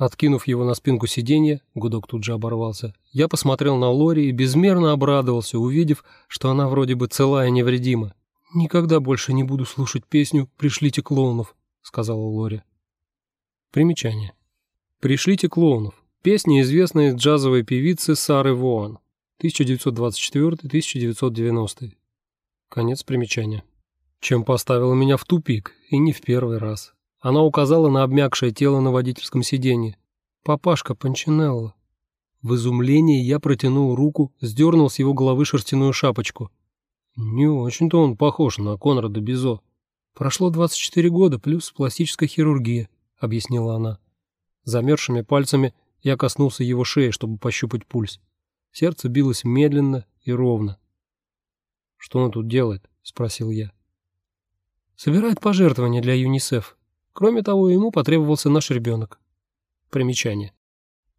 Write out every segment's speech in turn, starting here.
Откинув его на спинку сиденья, гудок тут же оборвался, я посмотрел на Лори и безмерно обрадовался, увидев, что она вроде бы целая и невредима. «Никогда больше не буду слушать песню «Пришлите клоунов», — сказала Лори. Примечание. «Пришлите клоунов» — песня известной джазовой певицы Сары Воан, 1924-1990. Конец примечания. Чем поставила меня в тупик, и не в первый раз. Она указала на обмякшее тело на водительском сиденье. «Папашка Панчинелло». В изумлении я протянул руку, сдернул с его головы шерстяную шапочку. Не очень-то он похож на Конрада Бизо. Прошло 24 года плюс пластическая хирургия, объяснила она. Замерзшими пальцами я коснулся его шеи, чтобы пощупать пульс. Сердце билось медленно и ровно. «Что он тут делает?» – спросил я. «Собирает пожертвования для ЮНИСЕФ. Кроме того, ему потребовался наш ребенок». Примечание.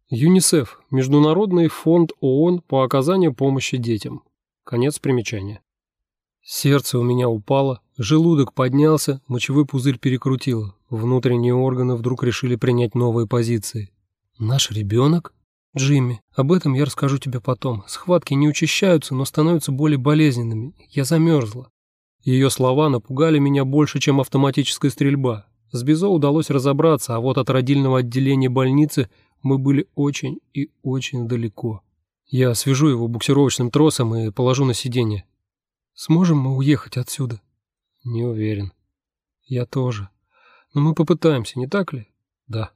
ЮНИСЕФ – Международный фонд ООН по оказанию помощи детям. Конец примечания. Сердце у меня упало, желудок поднялся, мочевой пузырь перекрутило. Внутренние органы вдруг решили принять новые позиции. «Наш ребенок?» «Джимми, об этом я расскажу тебе потом. Схватки не учащаются, но становятся более болезненными. Я замерзла». Ее слова напугали меня больше, чем автоматическая стрельба. С Бизо удалось разобраться, а вот от родильного отделения больницы мы были очень и очень далеко. Я свяжу его буксировочным тросом и положу на сиденье. Сможем мы уехать отсюда? Не уверен. Я тоже. Но мы попытаемся, не так ли? Да.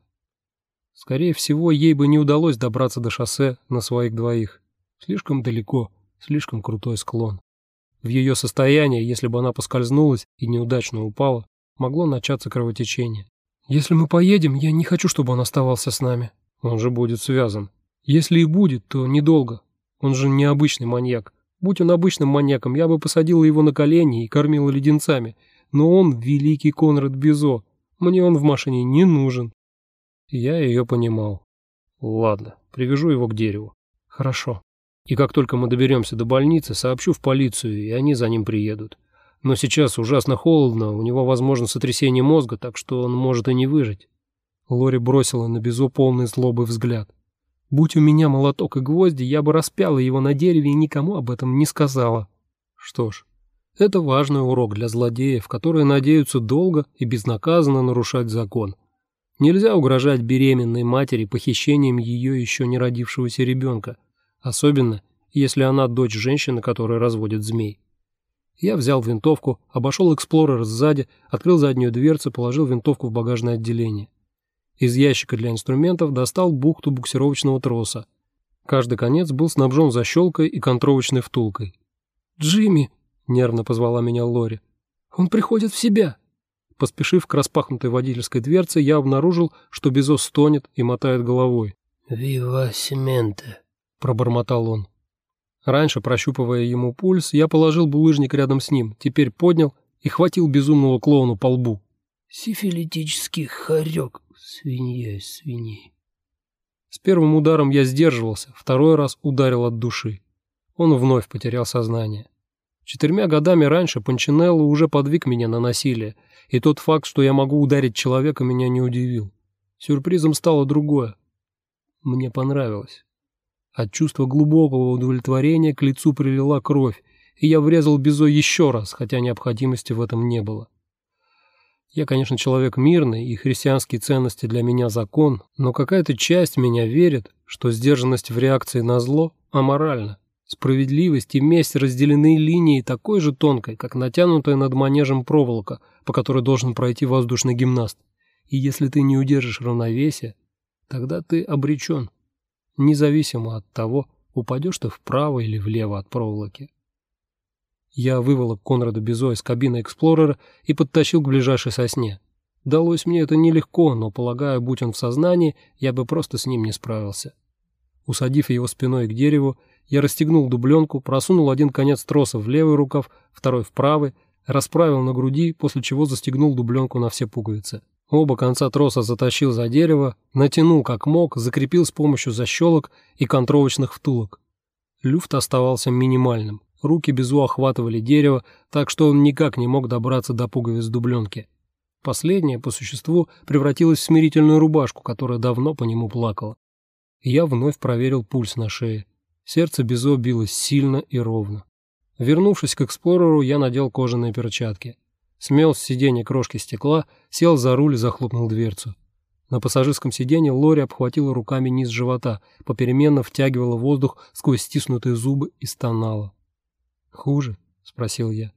Скорее всего, ей бы не удалось добраться до шоссе на своих двоих. Слишком далеко, слишком крутой склон. В ее состоянии, если бы она поскользнулась и неудачно упала, могло начаться кровотечение. Если мы поедем, я не хочу, чтобы он оставался с нами. Он же будет связан. Если и будет, то недолго. Он же необычный маньяк. Будь он обычным маньяком, я бы посадила его на колени и кормила леденцами. Но он великий Конрад Бизо. Мне он в машине не нужен. Я ее понимал. Ладно, привяжу его к дереву. Хорошо. И как только мы доберемся до больницы, сообщу в полицию, и они за ним приедут. Но сейчас ужасно холодно, у него возможно сотрясение мозга, так что он может и не выжить. Лори бросила на Бизо полный злобы взгляд. Будь у меня молоток и гвозди, я бы распяла его на дереве и никому об этом не сказала. Что ж, это важный урок для злодеев, которые надеются долго и безнаказанно нарушать закон. Нельзя угрожать беременной матери похищением ее еще не родившегося ребенка, особенно если она дочь женщины, которая разводит змей. Я взял винтовку, обошел эксплорер сзади, открыл заднюю дверцу, положил винтовку в багажное отделение. Из ящика для инструментов достал бухту буксировочного троса. Каждый конец был снабжен защелкой и контровочной втулкой. «Джимми!» — нервно позвала меня Лори. «Он приходит в себя!» Поспешив к распахнутой водительской дверце, я обнаружил, что Безос стонет и мотает головой. «Вива сементе!» — пробормотал он. Раньше, прощупывая ему пульс, я положил булыжник рядом с ним, теперь поднял и хватил безумного клоуна по лбу. «Сифилитический хорек!» Свинья из свиней. С первым ударом я сдерживался, второй раз ударил от души. Он вновь потерял сознание. Четырьмя годами раньше Панчинелло уже подвиг меня на насилие, и тот факт, что я могу ударить человека, меня не удивил. Сюрпризом стало другое. Мне понравилось. От чувства глубокого удовлетворения к лицу прилила кровь, и я врезал Бизо еще раз, хотя необходимости в этом не было. Я, конечно, человек мирный, и христианские ценности для меня закон, но какая-то часть меня верит, что сдержанность в реакции на зло аморальна. Справедливость и месть разделены линией такой же тонкой, как натянутая над манежем проволока, по которой должен пройти воздушный гимнаст. И если ты не удержишь равновесия, тогда ты обречен, независимо от того, упадешь ты вправо или влево от проволоки. Я выволок Конрада Бизо из кабины Эксплорера и подтащил к ближайшей сосне. Далось мне это нелегко, но, полагаю, будь он в сознании, я бы просто с ним не справился. Усадив его спиной к дереву, я расстегнул дубленку, просунул один конец троса в левый рукав, второй в правый, расправил на груди, после чего застегнул дубленку на все пуговицы. Оба конца троса затащил за дерево, натянул как мог, закрепил с помощью защелок и контровочных втулок. Люфт оставался минимальным. Руки Безу охватывали дерево, так что он никак не мог добраться до пуговиц дубленки. Последняя, по существу, превратилась в смирительную рубашку, которая давно по нему плакала. Я вновь проверил пульс на шее. Сердце Безо билось сильно и ровно. Вернувшись к эксплореру, я надел кожаные перчатки. Смел с сиденья крошки стекла, сел за руль и захлопнул дверцу. На пассажирском сиденье Лори обхватила руками низ живота, попеременно втягивала воздух сквозь стиснутые зубы и стонала. «Хуже?» — спросил я.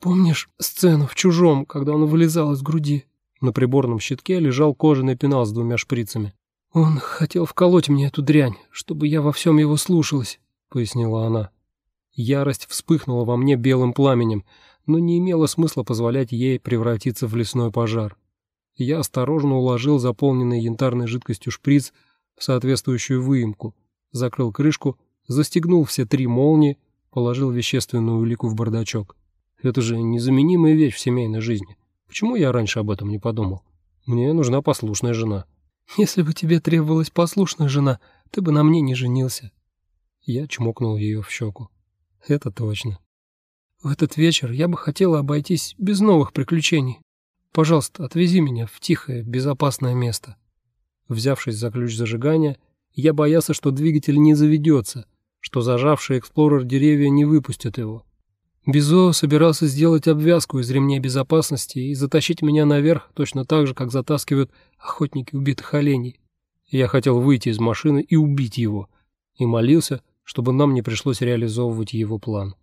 «Помнишь сцену в «Чужом», когда он вылезал из груди?» На приборном щитке лежал кожаный пенал с двумя шприцами. «Он хотел вколоть мне эту дрянь, чтобы я во всем его слушалась», — пояснила она. Ярость вспыхнула во мне белым пламенем, но не имело смысла позволять ей превратиться в лесной пожар. Я осторожно уложил заполненный янтарной жидкостью шприц в соответствующую выемку, закрыл крышку, застегнул все три молнии, положил вещественную улику в бардачок. Это же незаменимая вещь в семейной жизни. Почему я раньше об этом не подумал? Мне нужна послушная жена. Если бы тебе требовалась послушная жена, ты бы на мне не женился. Я чмокнул ее в щеку. Это точно. В этот вечер я бы хотела обойтись без новых приключений. Пожалуйста, отвези меня в тихое, безопасное место. Взявшись за ключ зажигания, я боялся, что двигатель не заведется, что зажавший эксплорер деревья не выпустят его. Бизо собирался сделать обвязку из ремней безопасности и затащить меня наверх точно так же, как затаскивают охотники убитых оленей. Я хотел выйти из машины и убить его, и молился, чтобы нам не пришлось реализовывать его план.